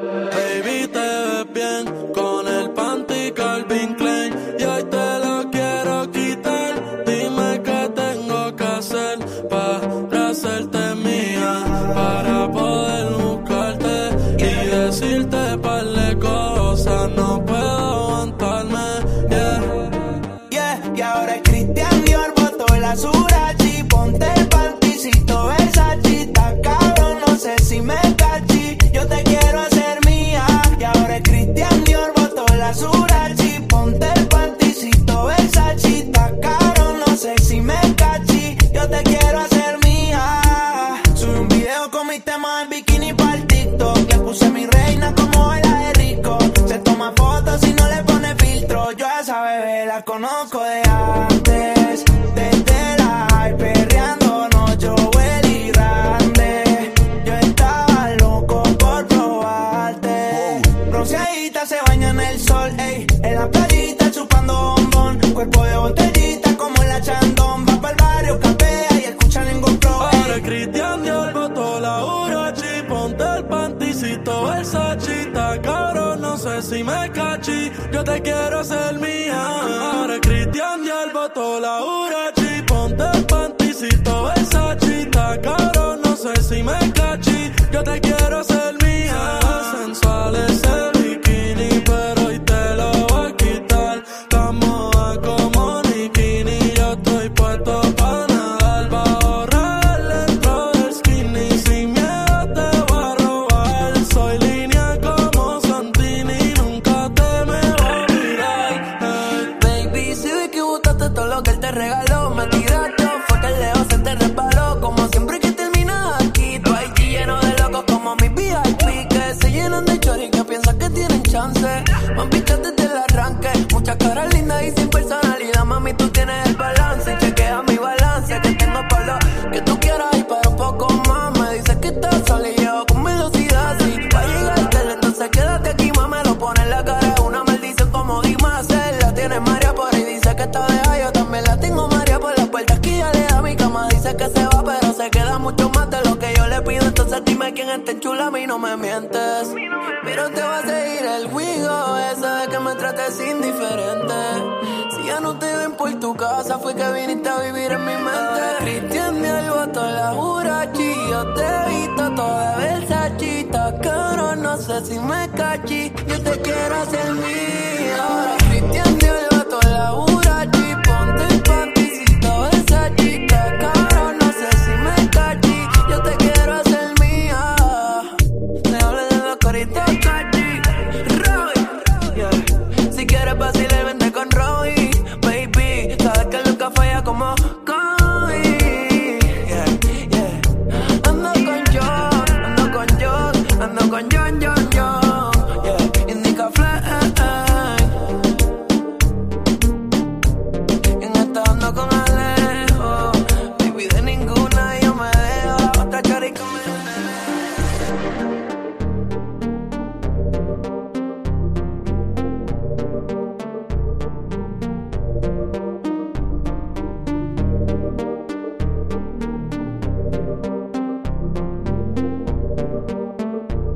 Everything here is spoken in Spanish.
Baby, te ves bien con el panty Calvin Klein y hoy te lo quiero quitar. Dime qué tengo que hacer para hacerte mía, para poder buscarte y decirte par de cosas. No puedo aguantarme, yeah. Yeah, y ahora es Cristian Dior, botó la Surachi, ponte el panticito Versace, cabrón, no sé si me mis temas en bikini para el TikTok, le puse mi reina como baila de rico, se toma fotos y no le pone filtro, yo a esa bebé la conozco de antes, si me cachi, yo te quiero hacer mía. Ahora Cristian Dior botó la Urachi, ponte el panticito chance. Mami, desde el arranque, muchas caras lindas y sin personalidad, mami, tú tienes el balance. Chequea mi balance, que tengo por lo que tú quieras y para un poco más. Me dices que estás sola y con velocidad, sí. Va a llegar entonces quédate aquí, mamá, me lo pone en la cara, es una maldición como Dimas, la tiene María por ahí, dice que está de quién está chula, a mí no me mientes. Pero te va a seguir el juego, eso de que me trates indiferente. Si ya no te ven por tu casa, fue que viniste a vivir en mi mente. Cristian de Alboto, la Jurachi, yo te he visto toda Versachita, cabrón, no sé si me cachi, yo te quiero hacer mía.